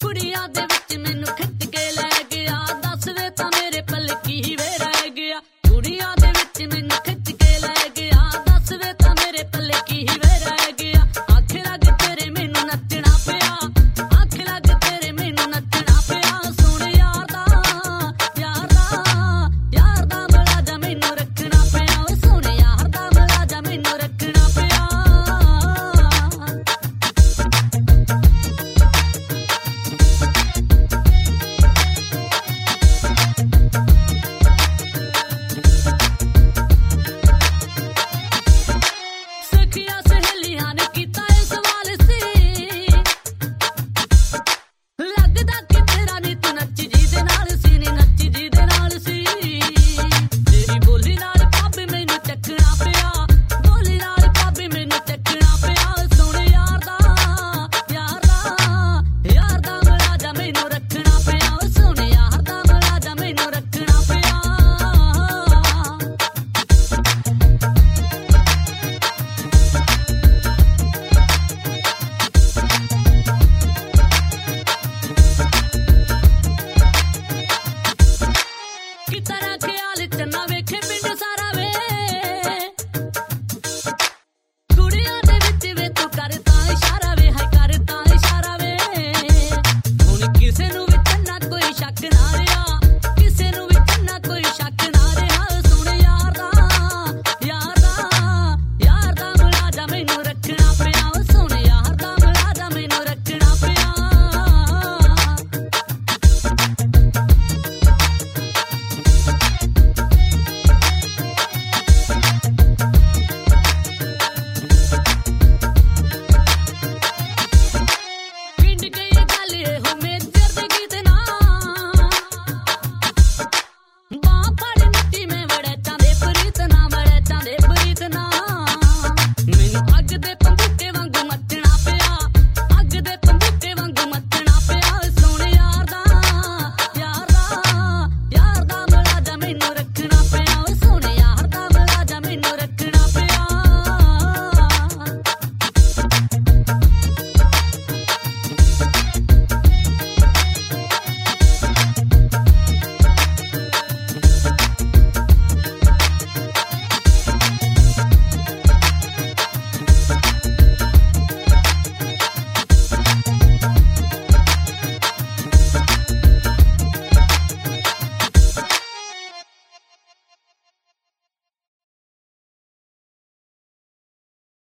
ਕੁੜੀਆਂ ਦੇ ਵਿੱਚ ਮੈਨੂੰ ਖਿੱਚ ਕੇ ਲੈ ਗਿਆ। ਦੱਸਵੇ ਤਾਂ ਮੇਰੇ ਪਲਕੀ ਵੇਰਾ।